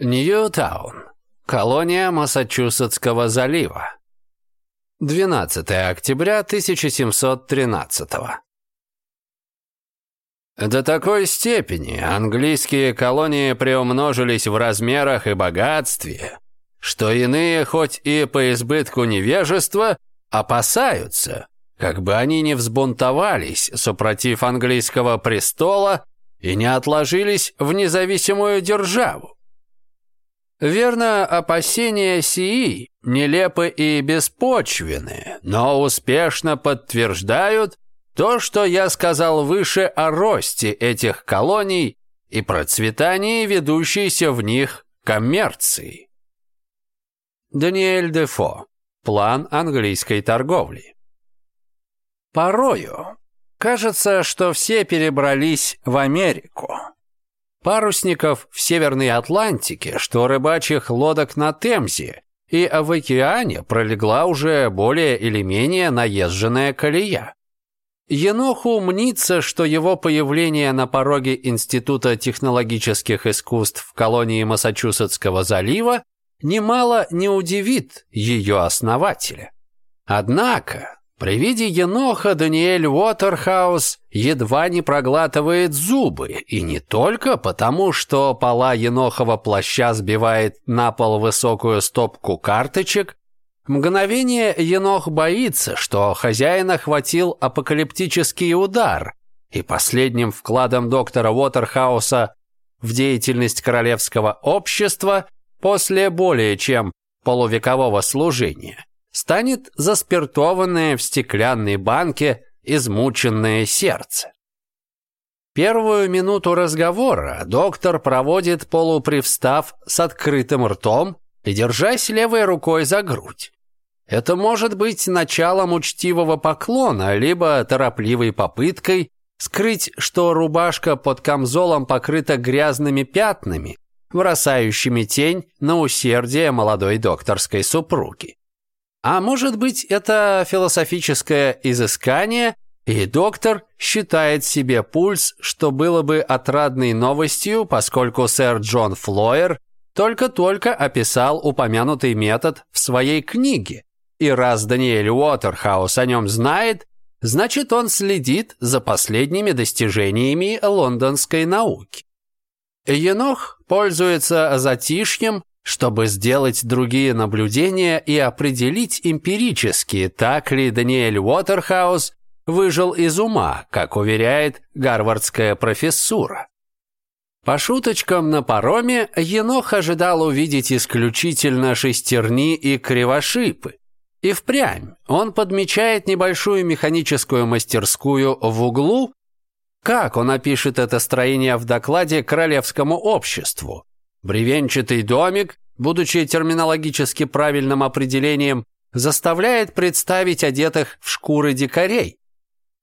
Ньютаун. Колония Массачусетского залива. 12 октября 1713 До такой степени английские колонии приумножились в размерах и богатстве, что иные, хоть и по избытку невежества, опасаются, как бы они не взбунтовались, супротив английского престола, и не отложились в независимую державу. Верно, опасения сии нелепы и беспочвены, но успешно подтверждают то, что я сказал выше о росте этих колоний и процветании ведущейся в них коммерции. Даниэль Дефо. План английской торговли. Порою кажется, что все перебрались в Америку парусников в Северной Атлантике, что рыбачьих лодок на Темзе, и в океане пролегла уже более или менее наезженная колея. Еноху мнится, что его появление на пороге Института технологических искусств в колонии Массачусетского залива немало не удивит ее основателя. Однако при виде еноха Даниэль Уотерхаус едва не проглатывает зубы, и не только потому, что пола енохова плаща сбивает на пол высокую стопку карточек. Мгновение енох боится, что хозяин охватил апокалиптический удар, и последним вкладом доктора Уотерхауса в деятельность королевского общества после более чем полувекового служения станет заспиртованное в стеклянной банке измученное сердце. Первую минуту разговора доктор проводит полупривстав с открытым ртом и держась левой рукой за грудь. Это может быть началом учтивого поклона, либо торопливой попыткой скрыть, что рубашка под камзолом покрыта грязными пятнами, бросающими тень на усердие молодой докторской супруги. А может быть, это философическое изыскание, и доктор считает себе пульс, что было бы отрадной новостью, поскольку сэр Джон Флойер только-только описал упомянутый метод в своей книге. И раз Даниэль Уотерхаус о нем знает, значит он следит за последними достижениями лондонской науки. Енох пользуется затишьем чтобы сделать другие наблюдения и определить эмпирически, так ли Даниэль Уотерхаус выжил из ума, как уверяет гарвардская профессура. По шуточкам на пароме Енох ожидал увидеть исключительно шестерни и кривошипы. И впрямь он подмечает небольшую механическую мастерскую в углу, как он опишет это строение в докладе Королевскому обществу. Бревенчатый домик, будучи терминологически правильным определением, заставляет представить одетых в шкуры дикарей.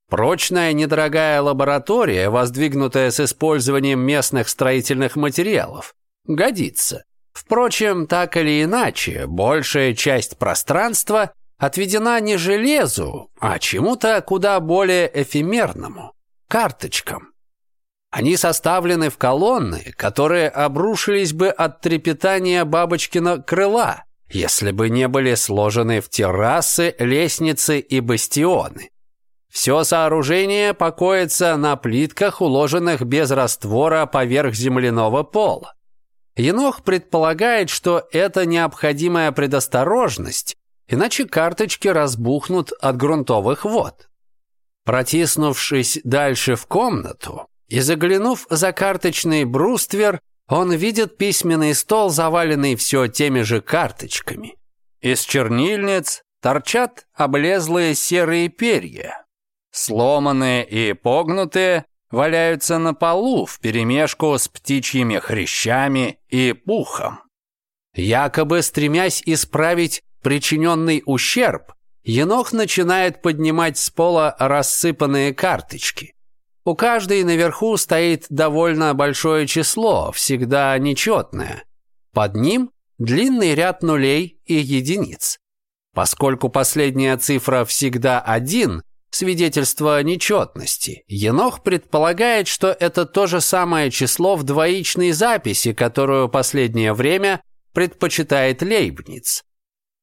Прочная недорогая лаборатория, воздвигнутая с использованием местных строительных материалов, годится. Впрочем, так или иначе, большая часть пространства отведена не железу, а чему-то куда более эфемерному – карточкам. Они составлены в колонны, которые обрушились бы от трепетания бабочкина крыла, если бы не были сложены в террасы, лестницы и бастионы. Все сооружение покоится на плитках, уложенных без раствора поверх земляного пола. Енох предполагает, что это необходимая предосторожность, иначе карточки разбухнут от грунтовых вод. Протиснувшись дальше в комнату, и заглянув за карточный бруствер, он видит письменный стол, заваленный все теми же карточками. Из чернильниц торчат облезлые серые перья. Сломанные и погнутые валяются на полу вперемешку с птичьими хрящами и пухом. Якобы стремясь исправить причиненный ущерб, Енох начинает поднимать с пола рассыпанные карточки. У каждой наверху стоит довольно большое число, всегда нечетное. Под ним длинный ряд нулей и единиц. Поскольку последняя цифра всегда один, свидетельство о нечетности, Енох предполагает, что это то же самое число в двоичной записи, которую последнее время предпочитает Лейбниц.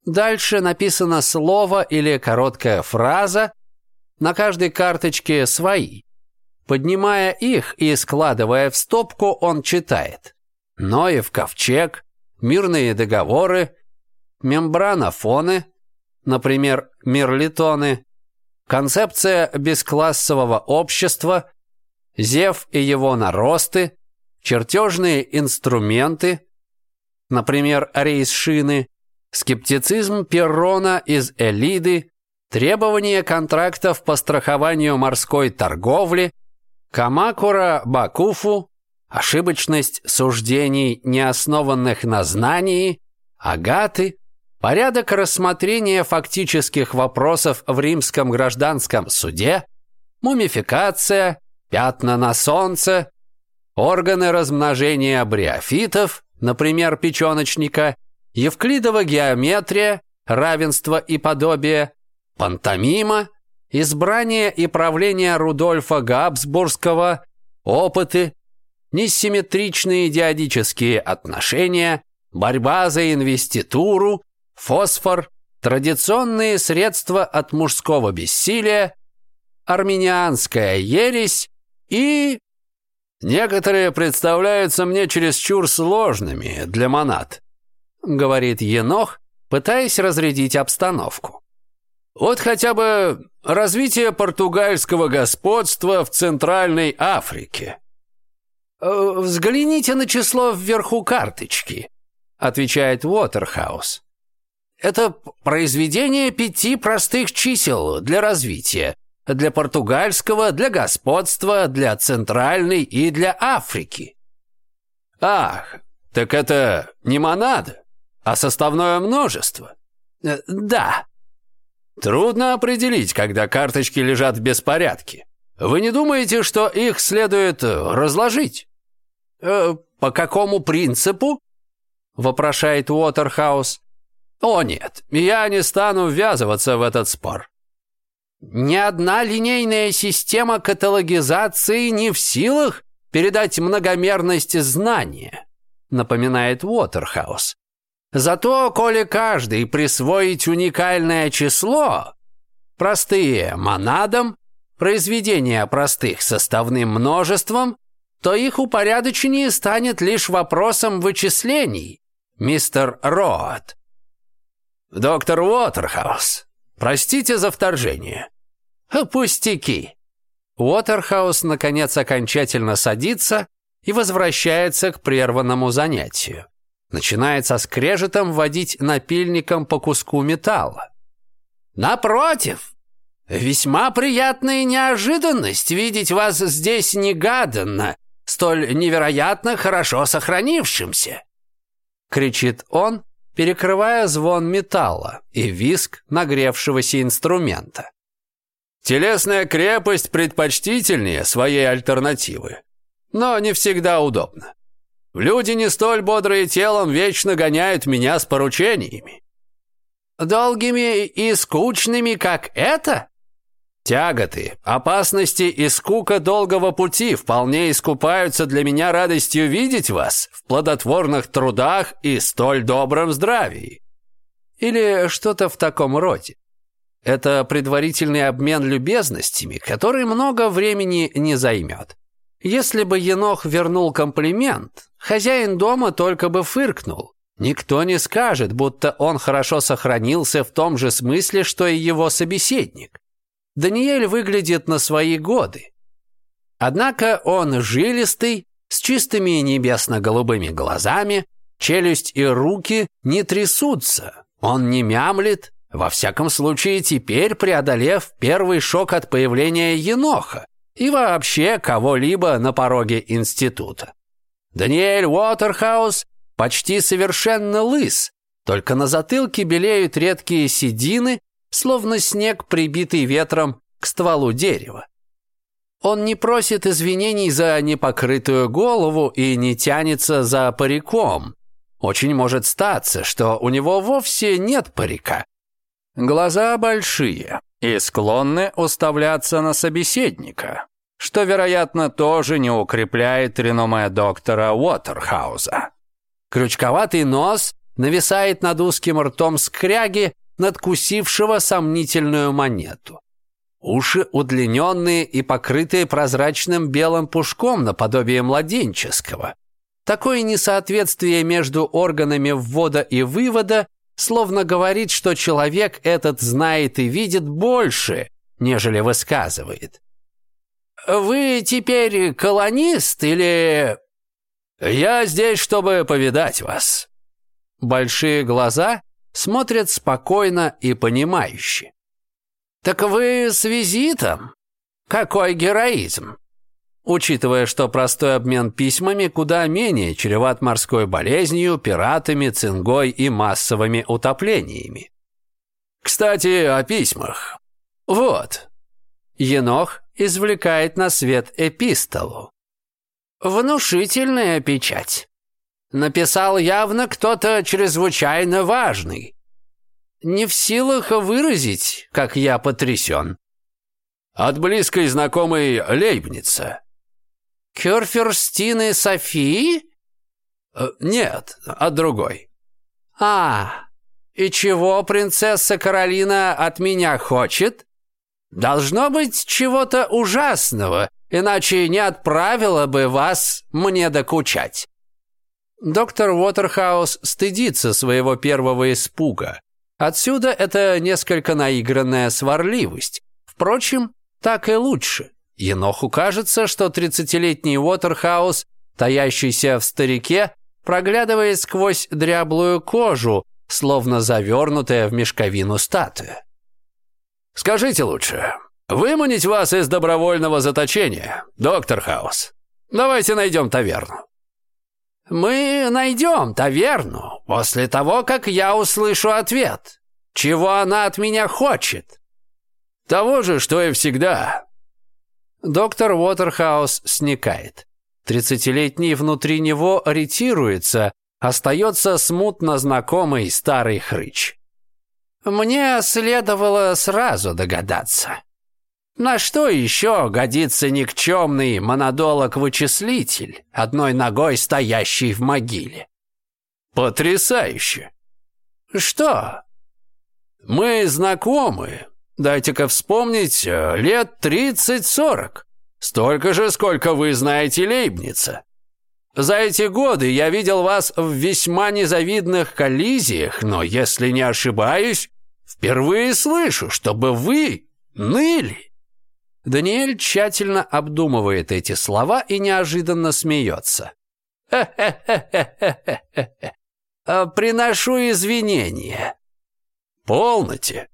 Дальше написано слово или короткая фраза, на каждой карточке свои. Поднимая их и складывая в стопку, он читает. Ноев ковчег, мирные договоры, мембрана фоны, например, мирлитоны, концепция бесклассового общества, Зев и его наросты, чертежные инструменты, например, рейс-шины, скептицизм Перрона из Элиды, требования контрактов по страхованию морской торговли, Камакура Бакуфу ошибочность суждений, не основанных на знании, агаты, порядок рассмотрения фактических вопросов в римском гражданском суде, мумификация, пятна на солнце, органы размножения бриофитов, например, печеночника, евклидова геометрия, равенство и подобие, пантомима, избрание и правление Рудольфа Габсбургского, опыты, несимметричные идиодические отношения, борьба за инвеституру, фосфор, традиционные средства от мужского бессилия, армянианская ересь и... «Некоторые представляются мне чересчур сложными для монад», — говорит Енох, пытаясь разрядить обстановку. Вот хотя бы развитие португальского господства в Центральной Африке. Э, «Взгляните на число вверху карточки», – отвечает Уотерхаус. «Это произведение пяти простых чисел для развития, для португальского, для господства, для Центральной и для Африки». «Ах, так это не монада, а составное множество». Э, «Да», Трудно определить, когда карточки лежат в беспорядке. Вы не думаете, что их следует э, разложить? Э, по какому принципу? Вопрошает Уотерхаус. О нет, я не стану ввязываться в этот спор. Ни одна линейная система каталогизации не в силах передать многомерность знания, напоминает Уотерхаус. Зато, коли каждый присвоить уникальное число, простые монадам, произведения простых составным множеством, то их упорядочение станет лишь вопросом вычислений, мистер Роад. Доктор Уотерхаус, простите за вторжение. Пустяки. Уотерхаус, наконец, окончательно садится и возвращается к прерванному занятию начинает со скрежетом водить напильником по куску металла. «Напротив, весьма приятная неожиданность видеть вас здесь негаданно, столь невероятно хорошо сохранившимся!» Кричит он, перекрывая звон металла и виск нагревшегося инструмента. Телесная крепость предпочтительнее своей альтернативы, но не всегда удобно. Люди не столь бодрые телом вечно гоняют меня с поручениями. Долгими и скучными, как это? Тяготы, опасности и скука долгого пути вполне искупаются для меня радостью видеть вас в плодотворных трудах и столь добром здравии. Или что-то в таком роде. Это предварительный обмен любезностями, который много времени не займет. Если бы Енох вернул комплимент, хозяин дома только бы фыркнул. Никто не скажет, будто он хорошо сохранился в том же смысле, что и его собеседник. Даниэль выглядит на свои годы. Однако он жилистый, с чистыми небесно-голубыми глазами, челюсть и руки не трясутся, он не мямлит, во всяком случае теперь преодолев первый шок от появления еноха и вообще кого-либо на пороге института. Даниэль Уотерхаус почти совершенно лыс, только на затылке белеют редкие седины, словно снег, прибитый ветром к стволу дерева. Он не просит извинений за непокрытую голову и не тянется за париком. Очень может статься, что у него вовсе нет парика. Глаза большие, и склонны уставляться на собеседника, что, вероятно, тоже не укрепляет реноме доктора Уотерхауза. Крючковатый нос нависает над узким ртом скряги, надкусившего сомнительную монету. Уши удлиненные и покрытые прозрачным белым пушком наподобие младенческого. Такое несоответствие между органами ввода и вывода словно говорит, что человек этот знает и видит больше, нежели высказывает. «Вы теперь колонист или...» «Я здесь, чтобы повидать вас». Большие глаза смотрят спокойно и понимающе. «Так вы с визитом? Какой героизм!» учитывая, что простой обмен письмами куда менее чреват морской болезнью, пиратами, цингой и массовыми утоплениями. Кстати, о письмах. Вот. Енох извлекает на свет эпистолу. Внушительная печать. Написал явно кто-то чрезвычайно важный. Не в силах выразить, как я потрясен. От близкой знакомой Лейбница, Кёрферстины Софии?» э, «Нет, от другой». «А, и чего принцесса Каролина от меня хочет?» «Должно быть чего-то ужасного, иначе не отправила бы вас мне докучать». Доктор Уотерхаус стыдится своего первого испуга. Отсюда это несколько наигранная сварливость. Впрочем, так и лучше. Еноху кажется, что тридцатилетний Уотерхаус, таящийся в старике, проглядывает сквозь дряблую кожу, словно завернутая в мешковину статуя. «Скажите лучше, выманить вас из добровольного заточения, доктор Хаус? Давайте найдем таверну». «Мы найдем таверну после того, как я услышу ответ. Чего она от меня хочет?» «Того же, что и всегда. Доктор Уотерхаус сникает. Тридцатилетний внутри него ретируется, остается смутно знакомый старый хрыч. Мне следовало сразу догадаться. На что еще годится никчемный монодолог-вычислитель, одной ногой стоящий в могиле? Потрясающе! Что? Мы знакомы, Дайте-ка вспомнить, э, лет 30-40. Столько же, сколько вы знаете Лейбница. За эти годы я видел вас в весьма незавидных коллизиях, но, если не ошибаюсь, впервые слышу, чтобы вы ныли. Даниэль тщательно обдумывает эти слова и неожиданно смеется. «Хе-хе-хе-хе-хе-хе! А приношу извинения!» «Полноте!»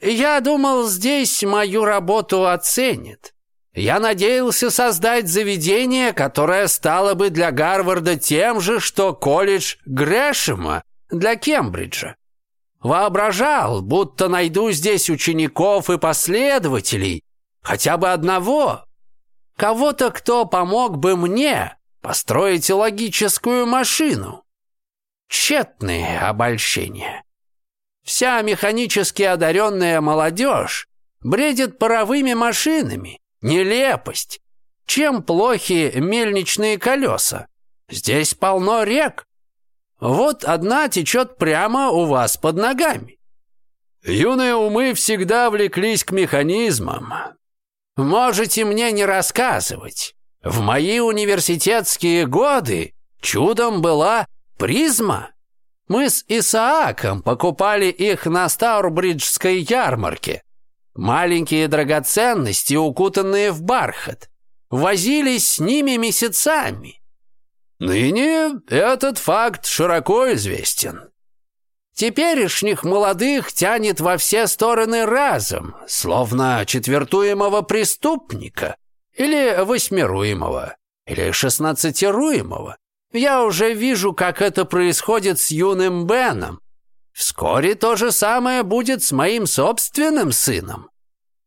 Я думал, здесь мою работу оценят. Я надеялся создать заведение, которое стало бы для Гарварда тем же, что колледж Грэшема для Кембриджа. Воображал, будто найду здесь учеников и последователей, хотя бы одного, кого-то, кто помог бы мне построить логическую машину. Тщетные обольщения. Вся механически одаренная молодежь бредит паровыми машинами. Нелепость. Чем плохи мельничные колеса? Здесь полно рек. Вот одна течет прямо у вас под ногами. Юные умы всегда влеклись к механизмам. Можете мне не рассказывать. В мои университетские годы чудом была призма. Мы с Исааком покупали их на Старбриджской ярмарке. Маленькие драгоценности, укутанные в бархат. Возились с ними месяцами. Ныне этот факт широко известен. Теперешних молодых тянет во все стороны разом, словно четвертуемого преступника или восьмируемого или шестнадцатируемого. Я уже вижу, как это происходит с юным Беном. Вскоре то же самое будет с моим собственным сыном.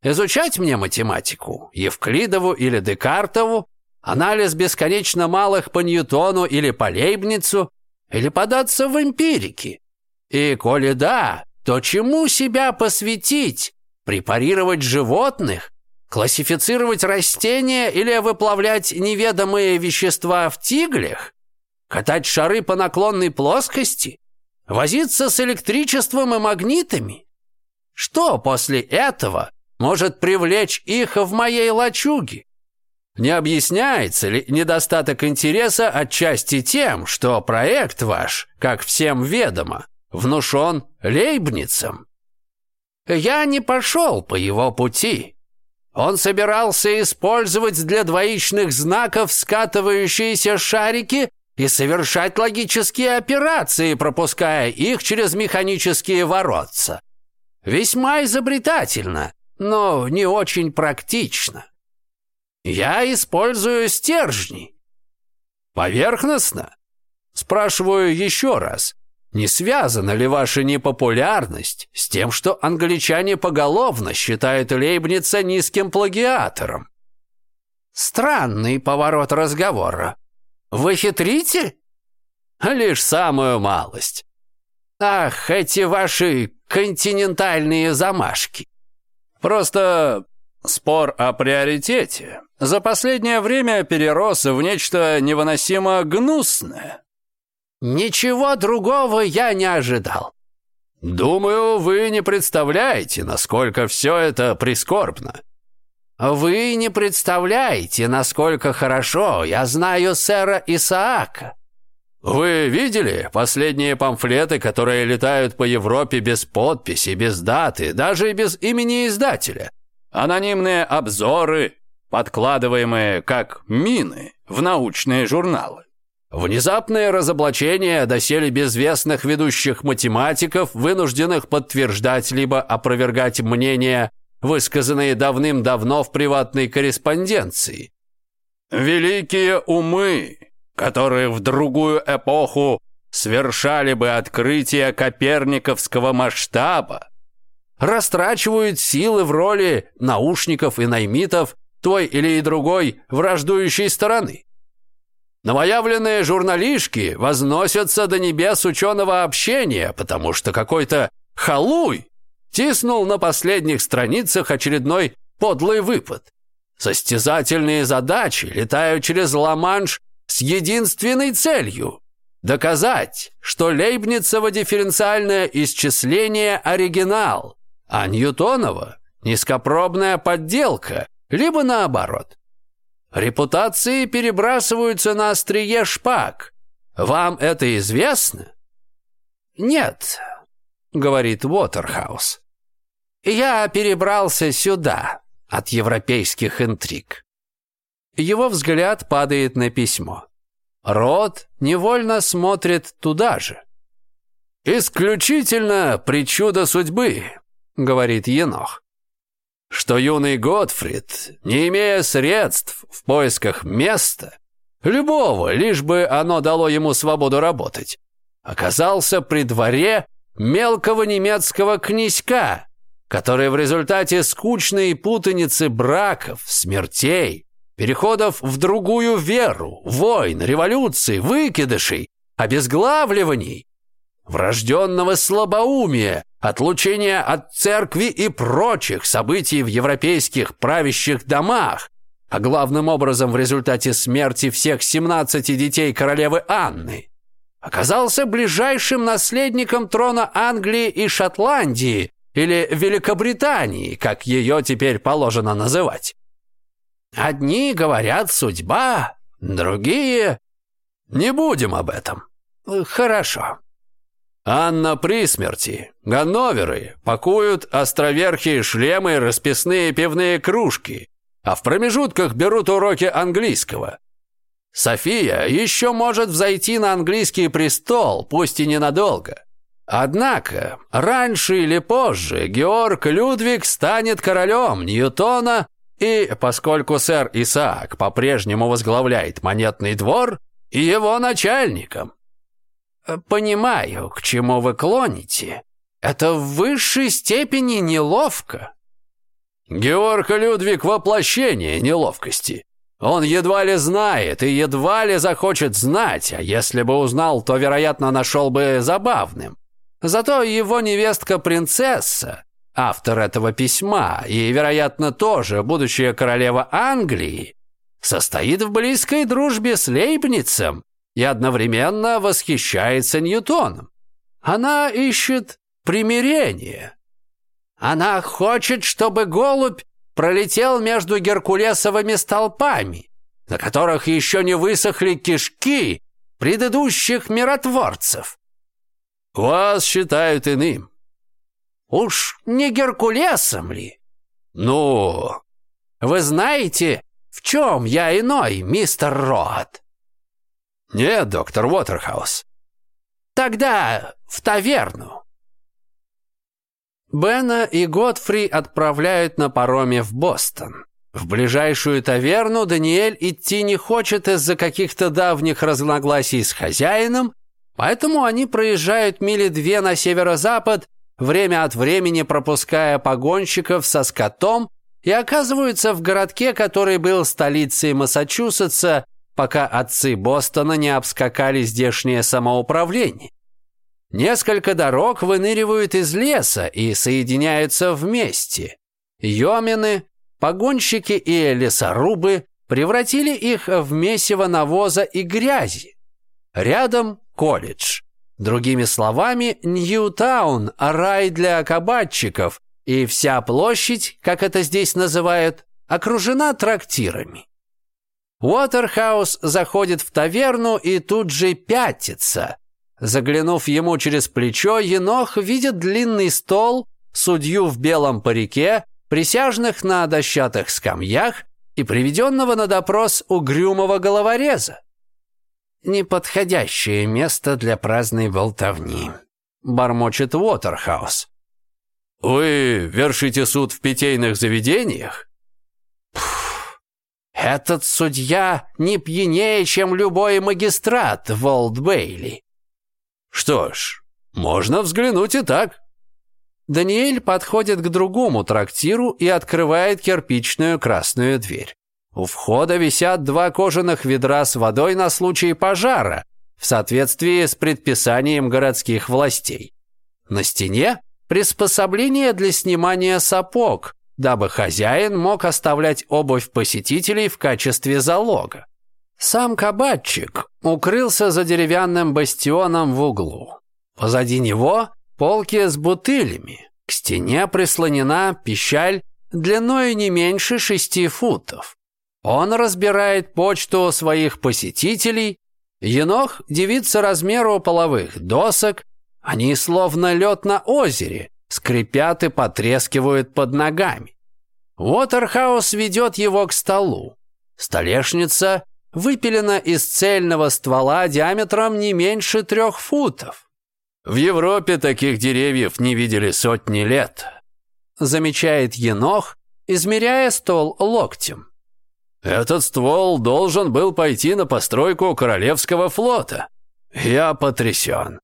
Изучать мне математику, Евклидову или Декартову, анализ бесконечно малых по Ньютону или по Лейбницу, или податься в эмпирики. И коли да, то чему себя посвятить? Препарировать животных? Классифицировать растения или выплавлять неведомые вещества в тиглях? Катать шары по наклонной плоскости? Возиться с электричеством и магнитами? Что после этого может привлечь их в моей лачуге? Не объясняется ли недостаток интереса отчасти тем, что проект ваш, как всем ведомо, внушен Лейбницем? Я не пошел по его пути. Он собирался использовать для двоичных знаков скатывающиеся шарики и совершать логические операции, пропуская их через механические воротца. Весьма изобретательно, но не очень практично. Я использую стержни. Поверхностно? Спрашиваю еще раз. Не связана ли ваша непопулярность с тем, что англичане поголовно считают Лейбница низким плагиатором? Странный поворот разговора. Вы хитрите? Лишь самую малость. Ах, эти ваши континентальные замашки. Просто спор о приоритете за последнее время перерос в нечто невыносимо гнусное. Ничего другого я не ожидал. Думаю, вы не представляете, насколько все это прискорбно. «Вы не представляете, насколько хорошо я знаю сэра Исаака». «Вы видели последние памфлеты, которые летают по Европе без подписи, без даты, даже без имени издателя? Анонимные обзоры, подкладываемые как мины в научные журналы. Внезапные разоблачения доселе безвестных ведущих математиков, вынужденных подтверждать либо опровергать мнение высказанные давным-давно в приватной корреспонденции. «Великие умы, которые в другую эпоху свершали бы открытие коперниковского масштаба, растрачивают силы в роли наушников и наймитов той или и другой враждующей стороны. Новоявленные журналишки возносятся до небес ученого общения, потому что какой-то халуй тиснул на последних страницах очередной подлый выпад. Состязательные задачи летают через Ла-Манш с единственной целью – доказать, что Лейбницево дифференциальное исчисление – оригинал, а Ньютоново – низкопробная подделка, либо наоборот. Репутации перебрасываются на острие шпаг. Вам это известно? Нет, — говорит Уотерхаус. «Я перебрался сюда от европейских интриг». Его взгляд падает на письмо. Рот невольно смотрит туда же. «Исключительно причуда судьбы», — говорит Енох, «что юный Готфрид, не имея средств в поисках места, любого, лишь бы оно дало ему свободу работать, оказался при дворе мелкого немецкого князька, который в результате скучной путаницы браков, смертей, переходов в другую веру, войн, революций, выкидышей, обезглавливаний, врожденного слабоумия, отлучения от церкви и прочих событий в европейских правящих домах, а главным образом в результате смерти всех 17 детей королевы Анны оказался ближайшим наследником трона Англии и Шотландии, или Великобритании, как ее теперь положено называть. Одни говорят «судьба», другие «не будем об этом». Хорошо. Анна при смерти. Ганноверы пакуют островерхие шлемы и расписные пивные кружки, а в промежутках берут уроки английского – София еще может взойти на английский престол, пусть и ненадолго. Однако, раньше или позже Георг Людвиг станет королем Ньютона, и поскольку сэр Исаак по-прежнему возглавляет монетный двор, и его начальником. Понимаю, к чему вы клоните. Это в высшей степени неловко. Георг Людвиг – воплощение неловкости. Он едва ли знает и едва ли захочет знать, а если бы узнал, то, вероятно, нашел бы забавным. Зато его невестка-принцесса, автор этого письма и, вероятно, тоже будущая королева Англии, состоит в близкой дружбе с Лейбницем и одновременно восхищается Ньютоном. Она ищет примирение. Она хочет, чтобы голубь пролетел между геркулесовыми столпами, на которых еще не высохли кишки предыдущих миротворцев. Вас считают иным. Уж не Геркулесом ли? Ну, вы знаете, в чем я иной, мистер Рот? Нет, доктор Уотерхаус. Тогда в таверну. Бена и Готфри отправляют на пароме в Бостон. В ближайшую таверну Даниэль идти не хочет из-за каких-то давних разногласий с хозяином, поэтому они проезжают мили две на северо-запад, время от времени пропуская погонщиков со скотом и оказываются в городке, который был столицей Массачусетса, пока отцы Бостона не обскакали здешнее самоуправление. Несколько дорог выныривают из леса и соединяются вместе. Йомины, погонщики и лесорубы превратили их в месиво навоза и грязи. Рядом колледж. Другими словами, Ньютаун – рай для кабачиков, и вся площадь, как это здесь называют, окружена трактирами. Уотерхаус заходит в таверну и тут же пятится, Заглянув ему через плечо, енох видит длинный стол, судью в белом парике, присяжных на дощатых скамьях и приведенного на допрос угрюмого головореза. «Неподходящее место для праздной болтовни», — бормочет Уотерхаус. «Вы вершите суд в питейных заведениях?» Пфф, «Этот судья не пьянее, чем любой магистрат, Волт Бейли», что ж, можно взглянуть и так. Даниэль подходит к другому трактиру и открывает кирпичную красную дверь. У входа висят два кожаных ведра с водой на случай пожара в соответствии с предписанием городских властей. На стене приспособление для снимания сапог, дабы хозяин мог оставлять обувь посетителей в качестве залога. Сам кабачик укрылся за деревянным бастионом в углу. Позади него полки с бутылями. К стене прислонена пищаль длиной не меньше шести футов. Он разбирает почту своих посетителей. Енох девится размеру половых досок. Они словно лед на озере, скрипят и потрескивают под ногами. Уотерхаус ведет его к столу. Столешница выпилена из цельного ствола диаметром не меньше трех футов. В Европе таких деревьев не видели сотни лет, замечает Енох, измеряя ствол локтем. Этот ствол должен был пойти на постройку Королевского флота. Я потрясен.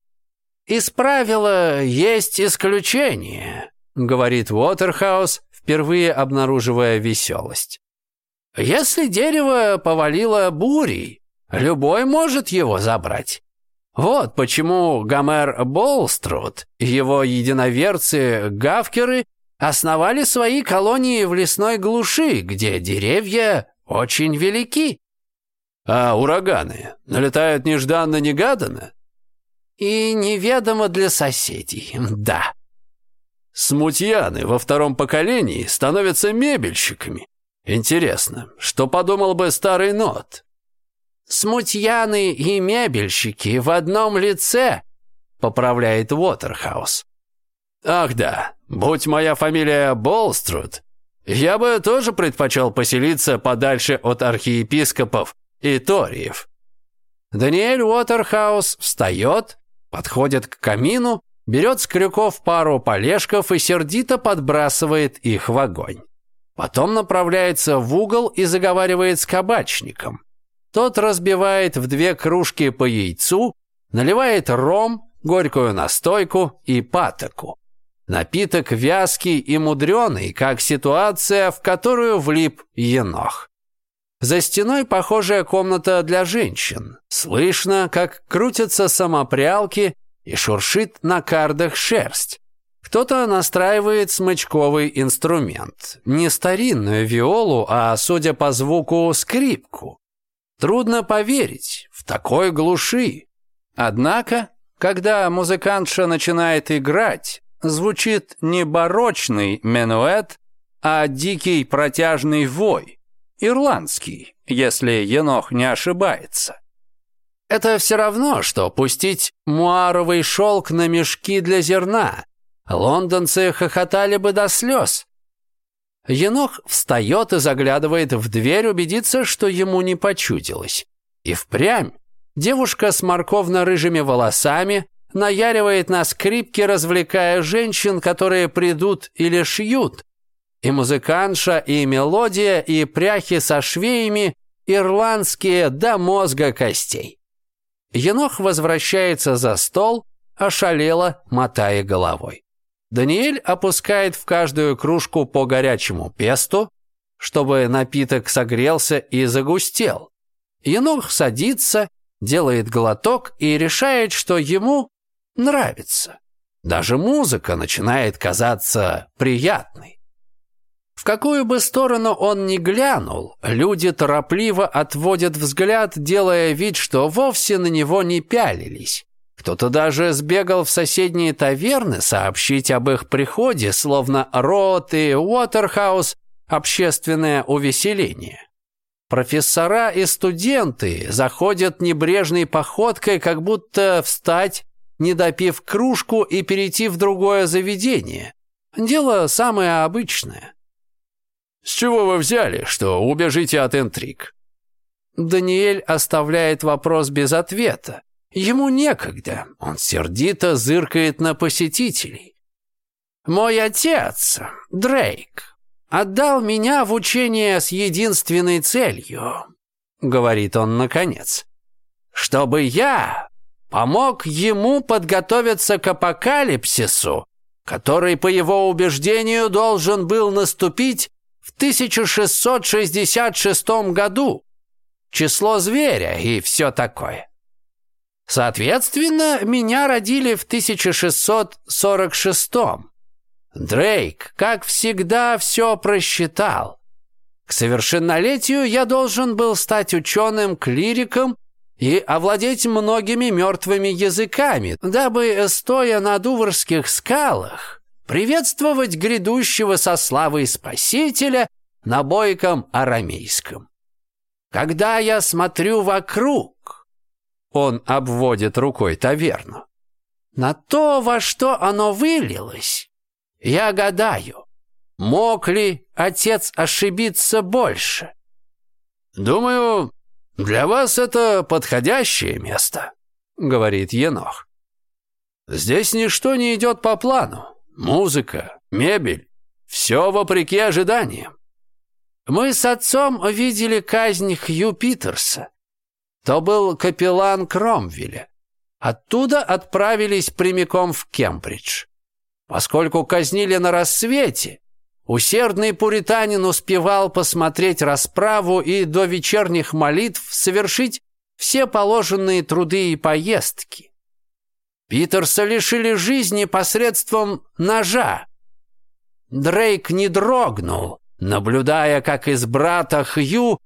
Из правила есть исключение, говорит Уотерхаус, впервые обнаруживая веселость. Если дерево повалило бурей, любой может его забрать. Вот почему Гомер Болструд и его единоверцы-гавкеры основали свои колонии в лесной глуши, где деревья очень велики. А ураганы налетают нежданно-негаданно? И неведомо для соседей, да. Смутьяны во втором поколении становятся мебельщиками, Интересно, что подумал бы старый Нот? «Смутьяны и мебельщики в одном лице», — поправляет Уотерхаус. «Ах да, будь моя фамилия Болструд, я бы тоже предпочел поселиться подальше от архиепископов и ториев». Даниэль Уотерхаус встает, подходит к камину, берет с крюков пару полежков и сердито подбрасывает их в огонь. Потом направляется в угол и заговаривает с кабачником. Тот разбивает в две кружки по яйцу, наливает ром, горькую настойку и патоку. Напиток вязкий и мудреный, как ситуация, в которую влип енох. За стеной похожая комната для женщин. Слышно, как крутятся самопрялки и шуршит на кардах шерсть. Кто-то настраивает смычковый инструмент. Не старинную виолу, а, судя по звуку, скрипку. Трудно поверить, в такой глуши. Однако, когда музыкантша начинает играть, звучит не барочный менуэт, а дикий протяжный вой, ирландский, если енох не ошибается. Это все равно, что пустить муаровый шелк на мешки для зерна – Лондонцы хохотали бы до слез. Енох встает и заглядывает в дверь, убедиться, что ему не почудилось. И впрямь девушка с морковно-рыжими волосами наяривает на скрипке, развлекая женщин, которые придут или шьют. И музыканша, и мелодия, и пряхи со швеями ирландские до мозга костей. Енох возвращается за стол, ошалело мотая головой. Даниэль опускает в каждую кружку по горячему песту, чтобы напиток согрелся и загустел. Енох садится, делает глоток и решает, что ему нравится. Даже музыка начинает казаться приятной. В какую бы сторону он ни глянул, люди торопливо отводят взгляд, делая вид, что вовсе на него не пялились. Кто-то даже сбегал в соседние таверны сообщить об их приходе, словно рот и Уотерхаус – общественное увеселение. Профессора и студенты заходят небрежной походкой, как будто встать, не допив кружку и перейти в другое заведение. Дело самое обычное. «С чего вы взяли, что убежите от интриг?» Даниэль оставляет вопрос без ответа. Ему некогда, он сердито зыркает на посетителей. Мой отец, Дрейк, отдал меня в учение с единственной целью, говорит он наконец, чтобы я помог ему подготовиться к апокалипсису, который, по его убеждению, должен был наступить в 1666 году. Число зверя и все такое. Соответственно, меня родили в 1646 -м. Дрейк, как всегда, все просчитал. К совершеннолетию я должен был стать ученым-клириком и овладеть многими мертвыми языками, дабы, стоя на дуварских скалах, приветствовать грядущего со славой спасителя на бойком арамейском. Когда я смотрю вокруг, он обводит рукой таверну. На то, во что оно вылилось, я гадаю, мог ли отец ошибиться больше? Думаю, для вас это подходящее место, говорит Енох. Здесь ничто не идет по плану. Музыка, мебель, все вопреки ожиданиям. Мы с отцом видели казнь Хью Питерса то был капеллан Кромвеля. Оттуда отправились прямиком в Кембридж. Поскольку казнили на рассвете, усердный пуританин успевал посмотреть расправу и до вечерних молитв совершить все положенные труды и поездки. Питерса лишили жизни посредством ножа. Дрейк не дрогнул, наблюдая, как из брата Хью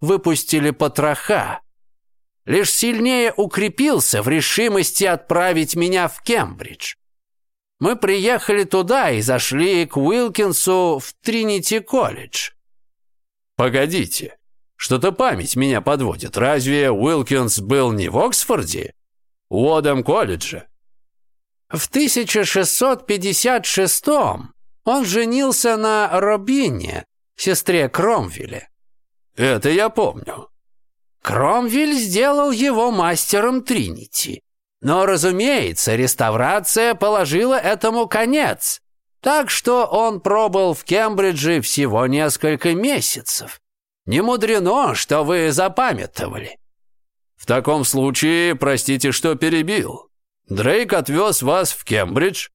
выпустили потроха лишь сильнее укрепился в решимости отправить меня в Кембридж. Мы приехали туда и зашли к Уилкинсу в Тринити-колледж. Погодите, что-то память меня подводит. Разве Уилкинс был не в Оксфорде? Уодом колледже? В 1656 он женился на Робине, сестре Кромвеля. Это я помню. Кромвель сделал его мастером Тринити. Но, разумеется, реставрация положила этому конец. Так что он пробыл в Кембридже всего несколько месяцев. Не мудрено, что вы запамятовали. В таком случае, простите, что перебил. Дрейк отвез вас в Кембридж.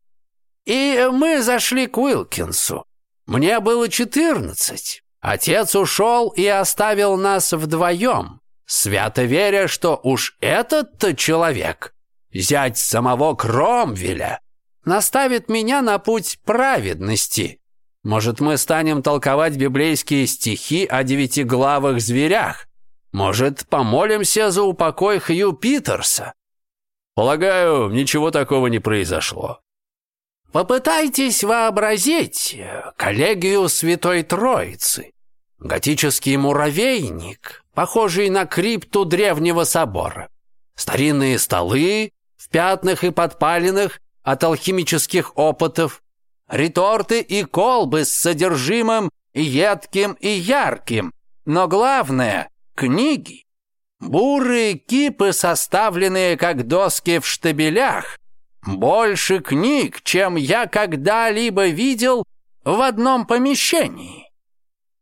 И мы зашли к Уилкинсу. Мне было четырнадцать. Отец ушел и оставил нас вдвоем свято веря, что уж этот-то человек, зять самого Кромвеля, наставит меня на путь праведности. Может, мы станем толковать библейские стихи о девятиглавых зверях? Может, помолимся за упокой Хью Питерса? Полагаю, ничего такого не произошло. Попытайтесь вообразить э, коллегию Святой Троицы, готический муравейник, похожий на крипту древнего собора. Старинные столы в пятнах и подпалинах от алхимических опытов, реторты и колбы с содержимым едким и ярким, но главное – книги. Бурые кипы, составленные как доски в штабелях. Больше книг, чем я когда-либо видел в одном помещении.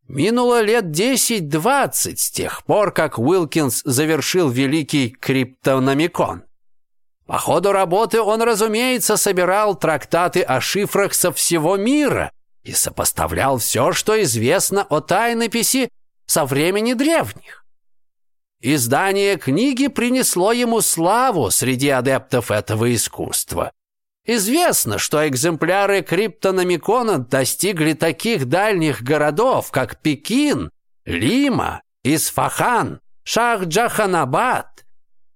Минуло лет 10-20 с тех пор, как Уилкинс завершил великий криптономикон. По ходу работы он, разумеется, собирал трактаты о шифрах со всего мира и сопоставлял все, что известно о тайнописи со времени древних. Издание книги принесло ему славу среди адептов этого искусства. Известно, что экземпляры криптономикона достигли таких дальних городов, как Пекин, Лима, Исфахан, Шахджаханабад.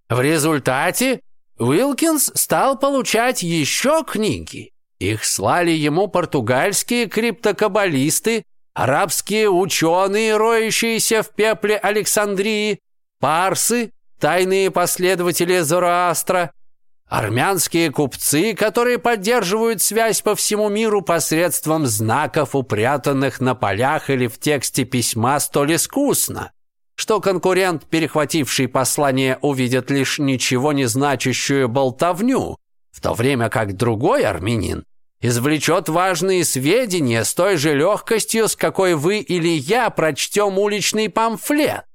В результате Уилкинс стал получать еще книги. Их слали ему португальские криптокабалисты, арабские ученые, роющиеся в пепле Александрии, парсы, тайные последователи Зороастра, Армянские купцы, которые поддерживают связь по всему миру посредством знаков, упрятанных на полях или в тексте письма столь искусно, что конкурент, перехвативший послание, увидит лишь ничего не значащую болтовню, в то время как другой армянин извлечет важные сведения с той же легкостью, с какой вы или я прочтем уличный памфлет.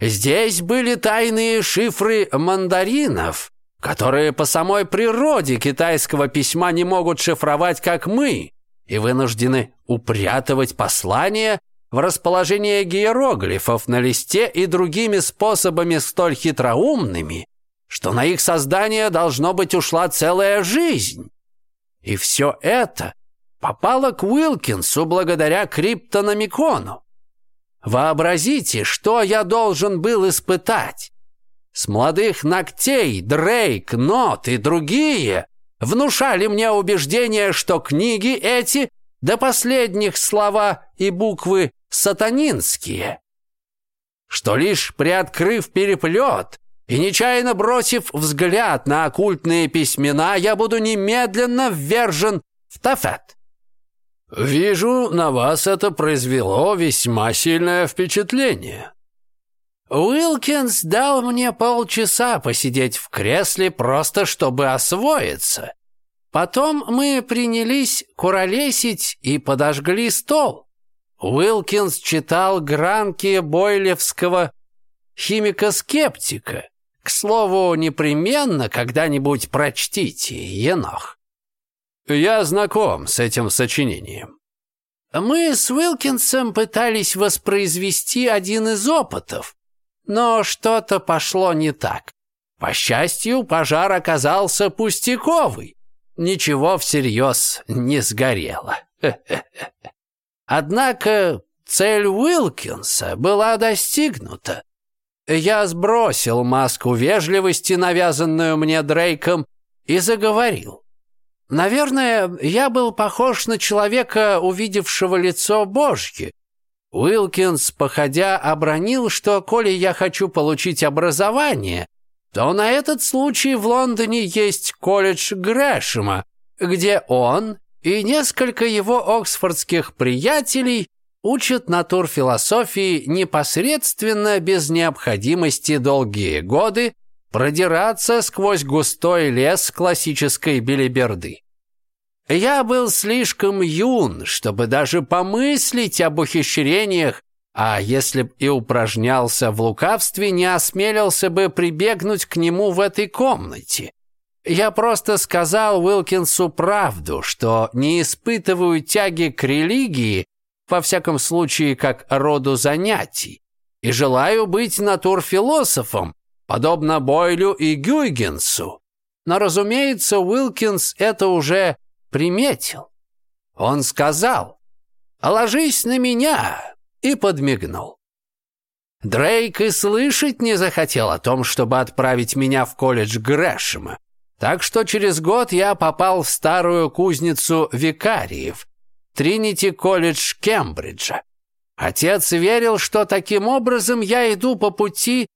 Здесь были тайные шифры мандаринов, которые по самой природе китайского письма не могут шифровать, как мы, и вынуждены упрятывать послание в расположение гиероглифов на листе и другими способами столь хитроумными, что на их создание должно быть ушла целая жизнь. И все это попало к Уилкинсу благодаря криптономикону. Вообразите, что я должен был испытать, с молодых ногтей Дрейк, Нот и другие внушали мне убеждение, что книги эти до последних слова и буквы сатанинские. Что лишь приоткрыв переплет и нечаянно бросив взгляд на оккультные письмена, я буду немедленно ввержен в тафет. «Вижу, на вас это произвело весьма сильное впечатление», Уилкинс дал мне полчаса посидеть в кресле просто чтобы освоиться. Потом мы принялись куролесить и подожгли стол. Уилкинс читал гранки Бойлевского «Химика-скептика». К слову, непременно когда-нибудь прочтите, Енох. Я знаком с этим сочинением. Мы с Уилкинсом пытались воспроизвести один из опытов, но что-то пошло не так. По счастью, пожар оказался пустяковый. Ничего всерьез не сгорело. Однако цель Уилкинса была достигнута. Я сбросил маску вежливости, навязанную мне Дрейком, и заговорил. Наверное, я был похож на человека, увидевшего лицо Божье, Уилкинс, походя, обронил, что коли я хочу получить образование, то на этот случай в Лондоне есть колледж Грэшема, где он и несколько его оксфордских приятелей учат натурфилософии непосредственно без необходимости долгие годы продираться сквозь густой лес классической билиберды. Я был слишком юн, чтобы даже помыслить об ухищрениях, а если б и упражнялся в лукавстве, не осмелился бы прибегнуть к нему в этой комнате. Я просто сказал Уилкинсу правду, что не испытываю тяги к религии, во всяком случае, как роду занятий, и желаю быть натурфилософом, подобно Бойлю и Гюйгенсу. Но, разумеется, Уилкинс это уже приметил. Он сказал, «Ложись на меня!» и подмигнул. Дрейк и слышать не захотел о том, чтобы отправить меня в колледж Грэшема. Так что через год я попал в старую кузницу викариев, Тринити-колледж Кембриджа. Отец верил, что таким образом я иду по пути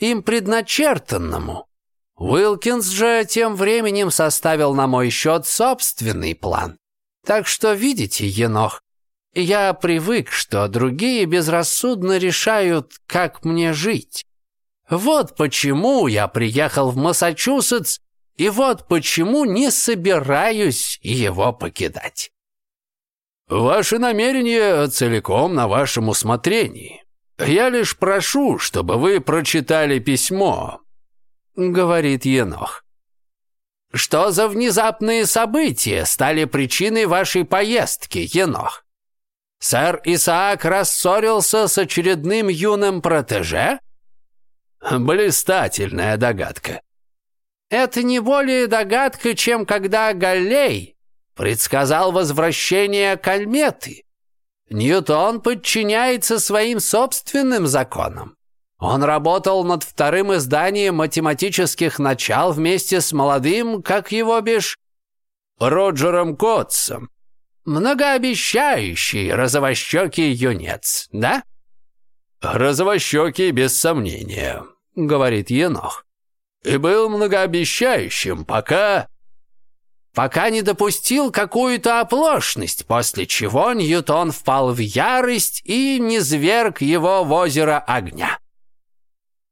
им предначертанному. Уилкинс же тем временем составил на мой счет собственный план. Так что, видите, Енох, я привык, что другие безрассудно решают, как мне жить. Вот почему я приехал в Массачусетс, и вот почему не собираюсь его покидать. Ваши намерения целиком на вашем усмотрении. Я лишь прошу, чтобы вы прочитали письмо, — говорит Енох. «Что за внезапные события стали причиной вашей поездки, Енох? Сэр Исаак рассорился с очередным юным протеже?» «Блистательная догадка», это не более догадка, чем когда Галлей предсказал возвращение Кальметы. Ньютон подчиняется своим собственным законам. Он работал над вторым изданием математических начал вместе с молодым, как его бишь, Роджером Котсом. Многообещающий розовощекий юнец, да? Розовощекий, без сомнения, говорит Енох. И был многообещающим, пока... Пока не допустил какую-то оплошность, после чего Ньютон впал в ярость и низверг его в озеро огня.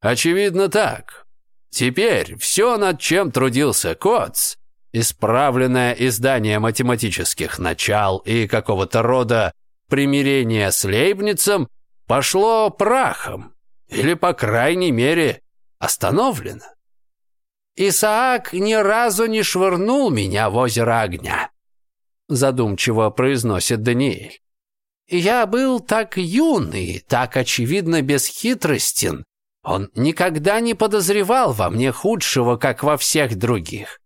Очевидно так. Теперь все, над чем трудился Коц, исправленное издание математических начал и какого-то рода примирение с Лейбницем, пошло прахом, или, по крайней мере, остановлено. «Исаак ни разу не швырнул меня в озеро огня», задумчиво произносит Даниэль. «Я был так юный, так, очевидно, бесхитростен, он никогда не подозревал во мне худшего, как во всех других.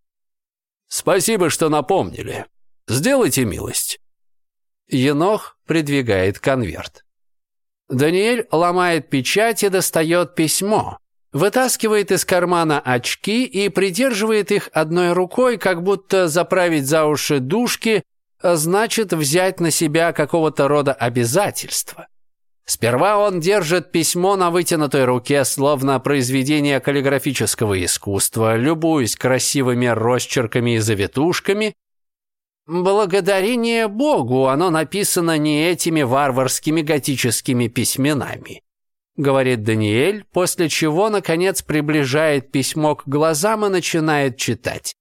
Спасибо, что напомнили. Сделайте милость. Енох придвигает конверт. Даниэль ломает печать и достает письмо. Вытаскивает из кармана очки и придерживает их одной рукой, как будто заправить за уши дужки а значит взять на себя какого-то рода обязательства. Сперва он держит письмо на вытянутой руке, словно произведение каллиграфического искусства, любуясь красивыми росчерками и завитушками. Благодарение Богу оно написано не этими варварскими готическими письменами, говорит Даниэль, после чего, наконец, приближает письмо к глазам и начинает читать.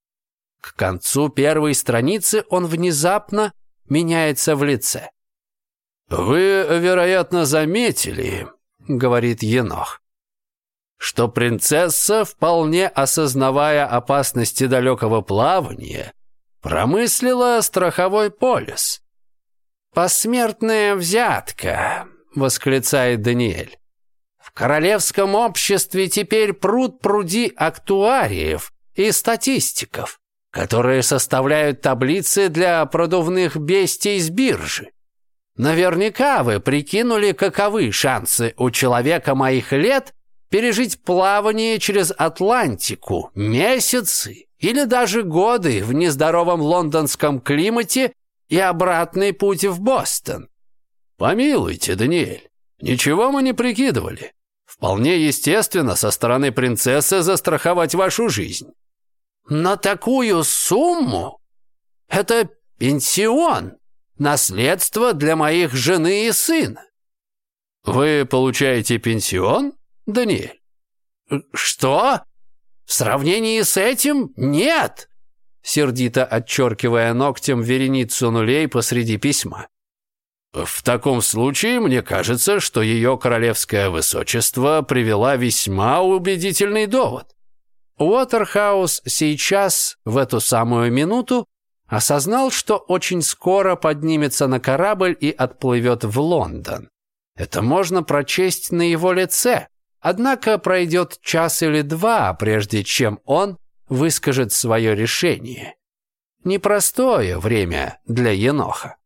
К концу первой страницы он внезапно меняется в лице. «Вы, вероятно, заметили, — говорит Енох, — что принцесса, вполне осознавая опасности далекого плавания, промыслила страховой полис. «Посмертная взятка!» — восклицает Даниэль. «В королевском обществе теперь пруд пруди актуариев и статистиков, которые составляют таблицы для продувных бестий с биржи. Наверняка вы прикинули, каковы шансы у человека моих лет пережить плавание через Атлантику месяцы или даже годы в нездоровом лондонском климате и обратный путь в Бостон. Помилуйте, Даниэль, ничего мы не прикидывали. Вполне естественно со стороны принцессы застраховать вашу жизнь. На такую сумму? Это пенсион, наследство для моих жены и сына». «Вы получаете пенсион, Даниэль?» «Что? В сравнении с этим нет!» Сердито отчеркивая ногтем вереницу нулей посреди письма. В таком случае, мне кажется, что ее королевское высочество привела весьма убедительный довод. Уотерхаус сейчас, в эту самую минуту, Осознал, что очень скоро поднимется на корабль и отплывет в Лондон. Это можно прочесть на его лице. Однако пройдет час или два, прежде чем он выскажет свое решение. Непростое время для Еноха.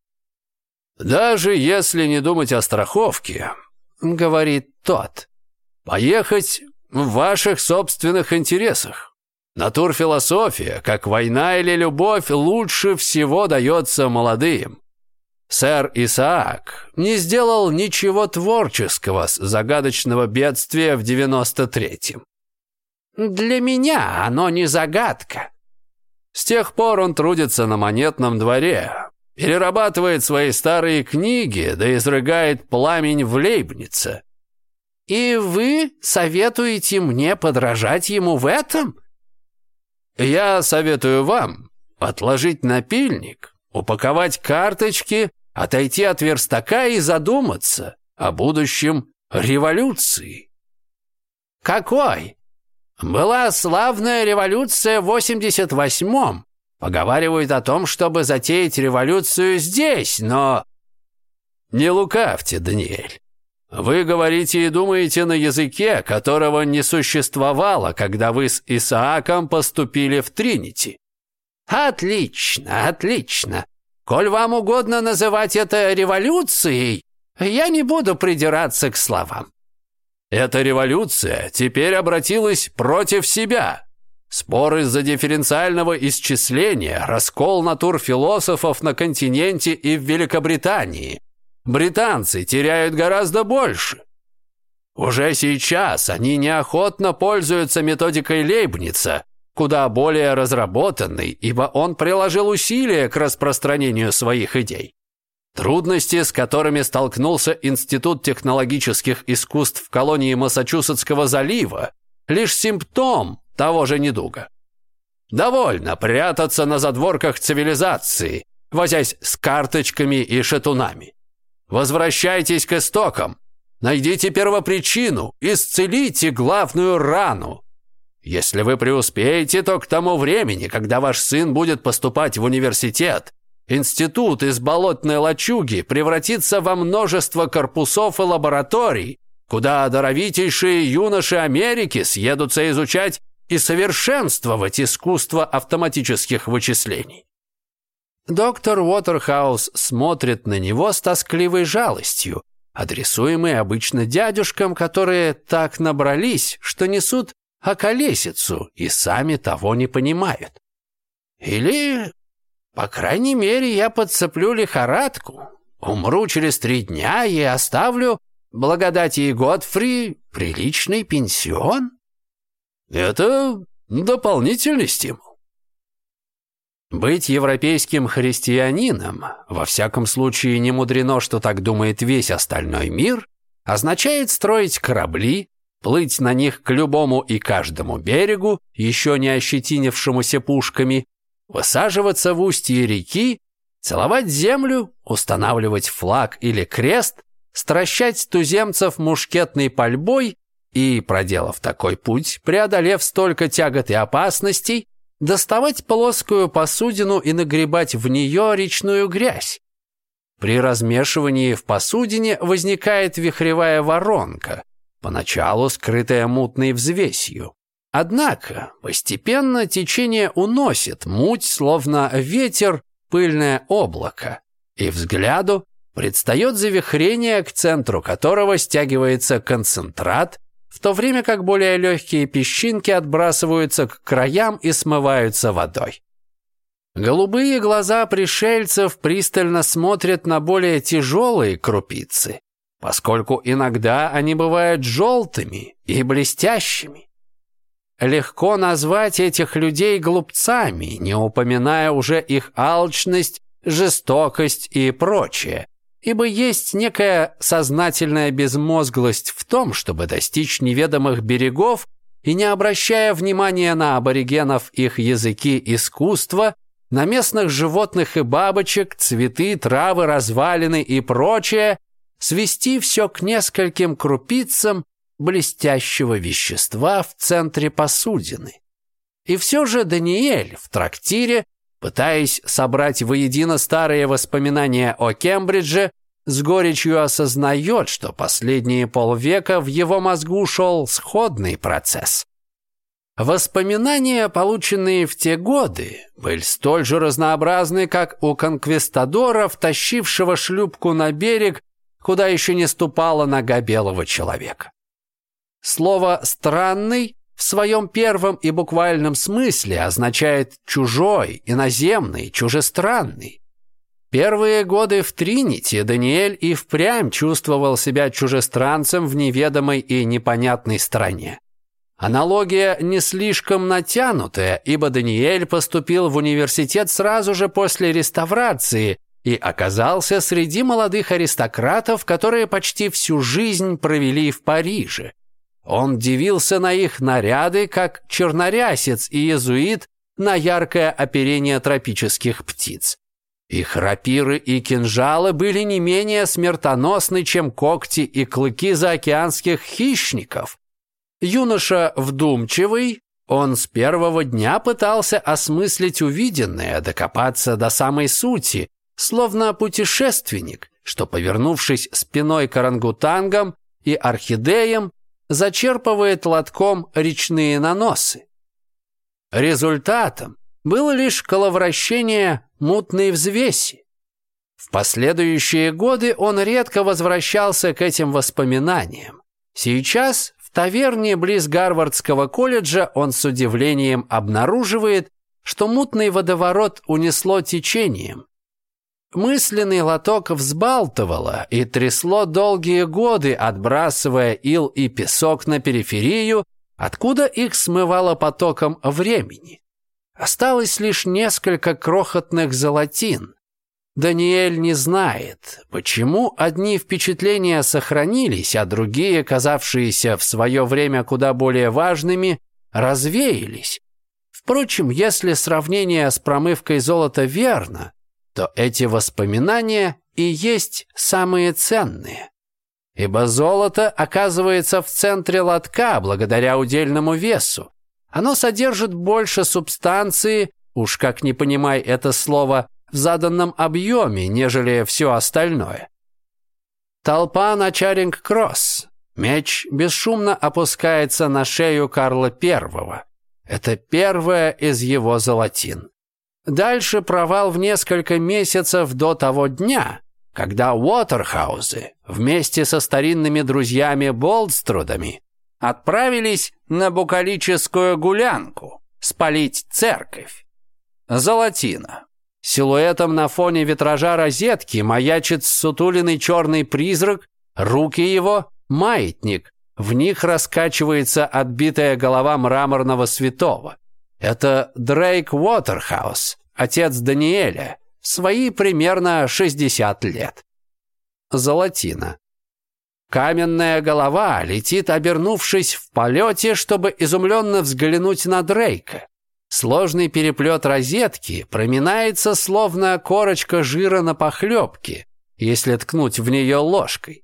«Даже если не думать о страховке», — говорит тот, — «поехать в ваших собственных интересах. Натурфилософия, как война или любовь, лучше всего дается молодым. Сэр Исаак не сделал ничего творческого с загадочного бедствия в 93-м. Для меня оно не загадка. С тех пор он трудится на монетном дворе, перерабатывает свои старые книги, да изрыгает пламень в Лейбнице. И вы советуете мне подражать ему в этом? Я советую вам отложить напильник, упаковать карточки, отойти от верстака и задуматься о будущем революции. Какой? Была славная революция в 88-м. Поговаривают о том, чтобы затеять революцию здесь, но... Не лукавьте, Даниэль. «Вы говорите и думаете на языке, которого не существовало, когда вы с Исааком поступили в Тринити». «Отлично, отлично. Коль вам угодно называть это революцией, я не буду придираться к словам». «Эта революция теперь обратилась против себя», Спор из-за дифференциального исчисления, раскол натур философов на континенте и в Великобритании британцы теряют гораздо больше. Уже сейчас они неохотно пользуются методикой Лейбница, куда более разработанной, ибо он приложил усилия к распространению своих идей. Трудности, с которыми столкнулся Институт технологических искусств в колонии Массачусетского залива, лишь симптом того же недуга. Довольно прятаться на задворках цивилизации, возясь с карточками и шатунами. Возвращайтесь к истокам. Найдите первопричину, исцелите главную рану. Если вы преуспеете, то к тому времени, когда ваш сын будет поступать в университет, институт из болотной лачуги превратится во множество корпусов и лабораторий, куда даровитейшие юноши Америки съедутся изучать и совершенствовать искусство автоматических вычислений. Доктор Уотерхаус смотрит на него с тоскливой жалостью, адресуемой обычно дядюшкам, которые так набрались, что несут околесицу и сами того не понимают. Или, по крайней мере, я подцеплю лихорадку, умру через три дня и оставлю благодати и Годфри приличный пенсион. Это дополнительный стимул. Быть европейским христианином, во всяком случае не мудрено, что так думает весь остальной мир, означает строить корабли, плыть на них к любому и каждому берегу, еще не ощетинившемуся пушками, высаживаться в устье реки, целовать землю, устанавливать флаг или крест, стращать туземцев мушкетной пальбой и, проделав такой путь, преодолев столько тягот и опасностей, доставать плоскую посудину и нагребать в нее речную грязь. При размешивании в посудине возникает вихревая воронка, поначалу скрытая мутной взвесью. Однако постепенно течение уносит муть, словно ветер, пыльное облако, и взгляду предстает завихрение, к центру которого стягивается концентрат в то время как более легкие песчинки отбрасываются к краям и смываются водой. Голубые глаза пришельцев пристально смотрят на более тяжелые крупицы, поскольку иногда они бывают желтыми и блестящими. Легко назвать этих людей глупцами, не упоминая уже их алчность, жестокость и прочее, Ибо есть некая сознательная безмозглость в том, чтобы достичь неведомых берегов и не обращая внимания на аборигенов, их языки, искусства, на местных животных и бабочек, цветы, травы, развалины и прочее, свести все к нескольким крупицам блестящего вещества в центре посудины. И все же Даниэль в трактире Пытаясь собрать воедино старые воспоминания о Кембридже, с горечью осознает, что последние полвека в его мозгу шел сходный процесс. Воспоминания, полученные в те годы, были столь же разнообразны, как у конквистадора, втащившего шлюпку на берег, куда еще не ступала нога белого человека. Слово «странный» в своем первом и буквальном смысле означает «чужой», «иноземный», «чужестранный». Первые годы в Тринити Даниэль и впрямь чувствовал себя чужестранцем в неведомой и непонятной стране. Аналогия не слишком натянутая, ибо Даниэль поступил в университет сразу же после реставрации и оказался среди молодых аристократов, которые почти всю жизнь провели в Париже. Он дивился на их наряды, как чернорясец и иезуит на яркое оперение тропических птиц. Их рапиры и кинжалы были не менее смертоносны, чем когти и клыки заокеанских хищников. Юноша вдумчивый, он с первого дня пытался осмыслить увиденное, докопаться до самой сути, словно путешественник, что, повернувшись спиной к орангутангам и орхидеям, зачерпывает лотком речные наносы. Результатом было лишь коловращение мутной взвеси. В последующие годы он редко возвращался к этим воспоминаниям. Сейчас в таверне близ Гарвардского колледжа он с удивлением обнаруживает, что мутный водоворот унесло течением, Мысленный лоток взбалтывало и трясло долгие годы, отбрасывая ил и песок на периферию, откуда их смывало потоком времени. Осталось лишь несколько крохотных золотин. Даниэль не знает, почему одни впечатления сохранились, а другие, казавшиеся в свое время куда более важными, развеялись. Впрочем, если сравнение с промывкой золота верно, что эти воспоминания и есть самые ценные. Ибо золото оказывается в центре лотка благодаря удельному весу. Оно содержит больше субстанции, уж как не понимай это слово, в заданном объеме, нежели все остальное. Толпа на Чаринг-Кросс. Меч бесшумно опускается на шею Карла Первого. Это первое из его золотин. Дальше провал в несколько месяцев до того дня, когда Уотерхаузы вместе со старинными друзьями Болдструдами отправились на букалическую гулянку спалить церковь. Золотина. Силуэтом на фоне витража розетки маячит сутулиный черный призрак, руки его – маятник, в них раскачивается отбитая голова мраморного святого. Это Дрейк Уотерхаус, Отец Даниэля, свои примерно 60 лет. Золотина. Каменная голова летит, обернувшись в полете, чтобы изумленно взглянуть на Дрейка. Сложный переплет розетки проминается, словно корочка жира на похлебке, если ткнуть в нее ложкой.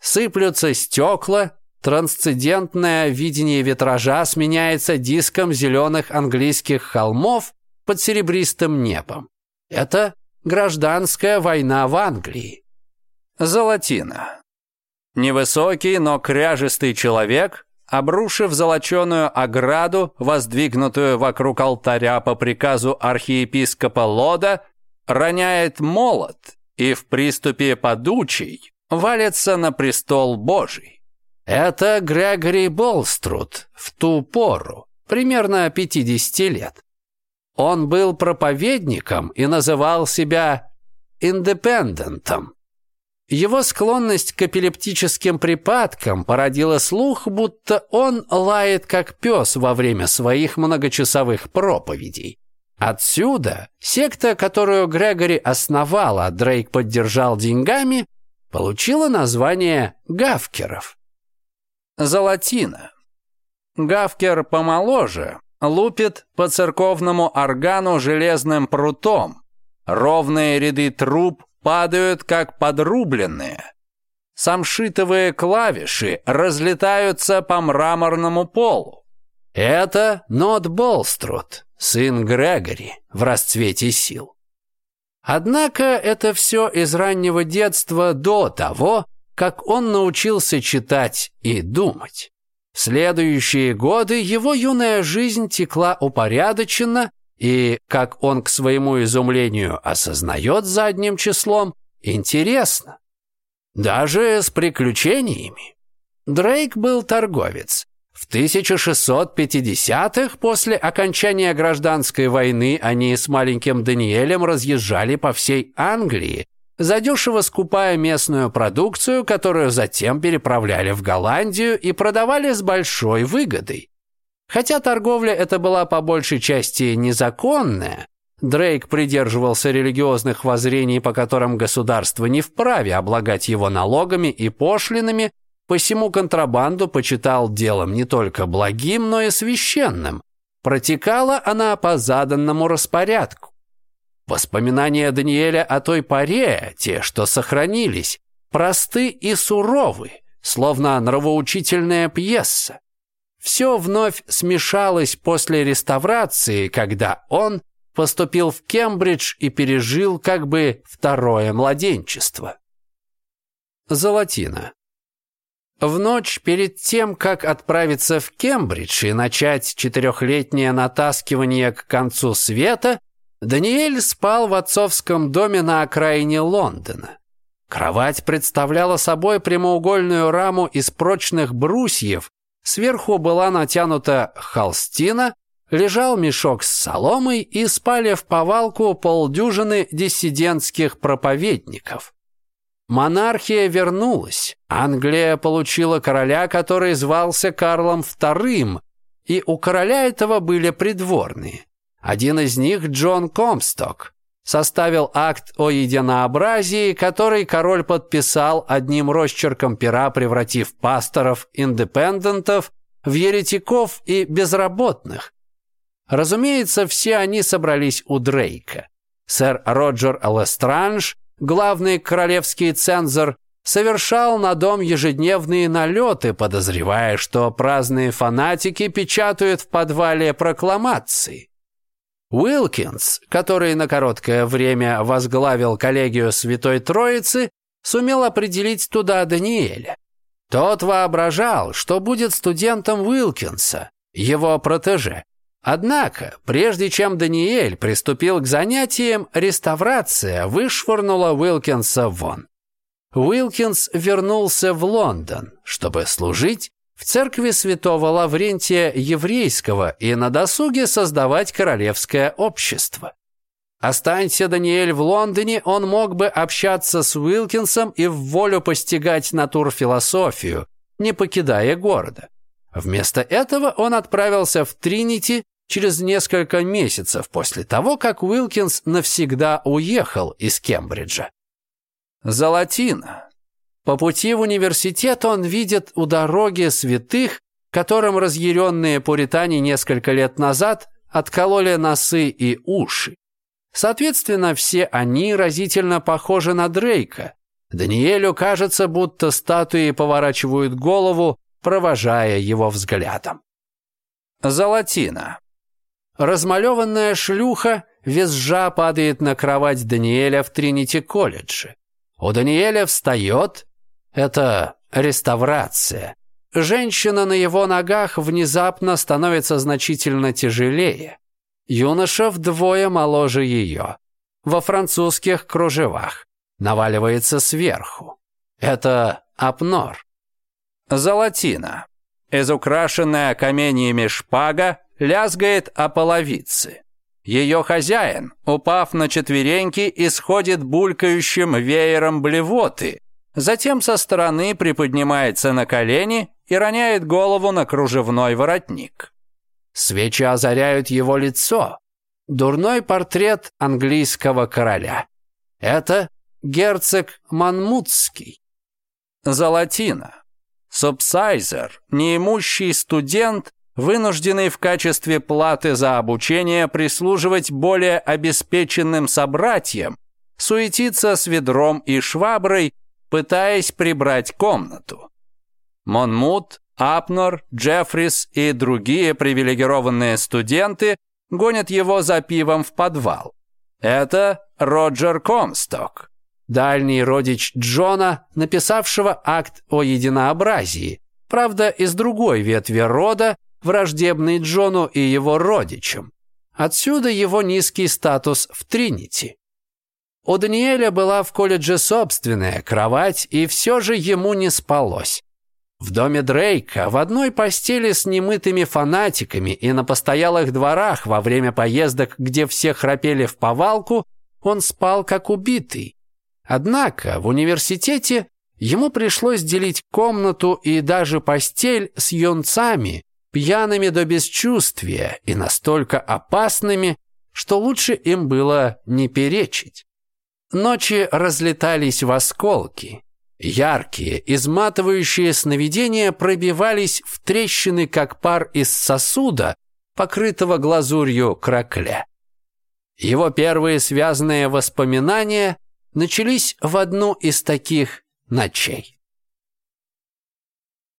Сыплются стекла, трансцендентное видение витража сменяется диском зеленых английских холмов, под серебристым небом. Это гражданская война в Англии. Золотина. Невысокий, но кряжистый человек, обрушив золоченую ограду, воздвигнутую вокруг алтаря по приказу архиепископа Лода, роняет молот и в приступе подучий валится на престол Божий. Это Грегори Болструд в ту пору, примерно 50 лет. Он был проповедником и называл себя «индепендентом». Его склонность к эпилептическим припадкам породила слух, будто он лает как пес во время своих многочасовых проповедей. Отсюда секта, которую Грегори основал, а Дрейк поддержал деньгами, получила название «гавкеров». Золотина. Гавкер помоложе, лупит по церковному органу железным прутом. Ровные ряды труб падают, как подрубленные. Самшитовые клавиши разлетаются по мраморному полу. Это Нот Болструд, сын Грегори, в расцвете сил. Однако это все из раннего детства до того, как он научился читать и думать. Следующие годы его юная жизнь текла упорядоченно, и, как он к своему изумлению осознает задним числом, интересно. Даже с приключениями. Дрейк был торговец. В 1650-х, после окончания гражданской войны, они с маленьким Даниэлем разъезжали по всей Англии, задешево скупая местную продукцию, которую затем переправляли в Голландию и продавали с большой выгодой. Хотя торговля эта была по большей части незаконная, Дрейк придерживался религиозных воззрений, по которым государство не вправе облагать его налогами и пошлинами, посему контрабанду почитал делом не только благим, но и священным. Протекала она по заданному распорядку. Воспоминания Даниэля о той паре, те, что сохранились, просты и суровы, словно нравоучительная пьеса. Все вновь смешалось после реставрации, когда он поступил в Кембридж и пережил как бы второе младенчество. Золотина. В ночь перед тем, как отправиться в Кембридж и начать четырехлетнее натаскивание к концу света, Даниэль спал в отцовском доме на окраине Лондона. Кровать представляла собой прямоугольную раму из прочных брусьев, сверху была натянута холстина, лежал мешок с соломой и спали в повалку полдюжины диссидентских проповедников. Монархия вернулась. Англия получила короля, который звался Карлом II, и у короля этого были придворные. Один из них, Джон Комсток, составил акт о единообразии, который король подписал одним росчерком пера, превратив пасторов, индепендентов в еретиков и безработных. Разумеется, все они собрались у Дрейка. Сэр Роджер Лестранж, главный королевский цензор, совершал на дом ежедневные налеты, подозревая, что праздные фанатики печатают в подвале прокламации. Уилкинс, который на короткое время возглавил коллегию Святой Троицы, сумел определить туда Даниэля. Тот воображал, что будет студентом Уилкинса, его протеже. Однако, прежде чем Даниэль приступил к занятиям, реставрация вышвырнула Уилкинса вон. Уилкинс вернулся в Лондон, чтобы служить в церкви святого Лаврентия Еврейского и на досуге создавать королевское общество. Останься Даниэль в Лондоне, он мог бы общаться с Уилкинсом и в волю постигать натурфилософию, не покидая города. Вместо этого он отправился в Тринити через несколько месяцев после того, как Уилкинс навсегда уехал из Кембриджа. Золотина, по пути в университет он видит у дороги святых, которым разъяренные пуритане несколько лет назад откололи носы и уши. Соответственно, все они разительно похожи на Дрейка. Даниэлю кажется, будто статуи поворачивают голову, провожая его взглядом. Золотина. Размалеванная шлюха визжа падает на кровать Даниэля в Тринити-колледже. У Даниэля встает это реставрация. Женщина на его ногах внезапно становится значительно тяжелее. Юноша вдвое моложе ее. Во французских кружевах. Наваливается сверху. Это апнор. Золотина. Изукрашенная каменьями шпага лязгает о половице. Ее хозяин, упав на четвереньки, исходит булькающим веером блевоты, Затем со стороны приподнимается на колени и роняет голову на кружевной воротник. Свечи озаряют его лицо. Дурной портрет английского короля. Это герцог Манмутский. Золотина. Субсайзер, неимущий студент, вынужденный в качестве платы за обучение прислуживать более обеспеченным собратьям, суетиться с ведром и шваброй пытаясь прибрать комнату. Монмут, Апнор, Джеффрис и другие привилегированные студенты гонят его за пивом в подвал. Это Роджер Комсток, дальний родич Джона, написавшего акт о единообразии, правда, из другой ветви рода, враждебный Джону и его родичам. Отсюда его низкий статус в Тринити. У Даниэля была в колледже собственная кровать, и все же ему не спалось. В доме Дрейка в одной постели с немытыми фанатиками и на постоялых дворах во время поездок, где все храпели в повалку, он спал как убитый. Однако в университете ему пришлось делить комнату и даже постель с юнцами, пьяными до бесчувствия и настолько опасными, что лучше им было не перечить. Ночи разлетались в осколки. Яркие, изматывающие сновидения пробивались в трещины, как пар из сосуда, покрытого глазурью кракля. Его первые связанные воспоминания начались в одну из таких ночей.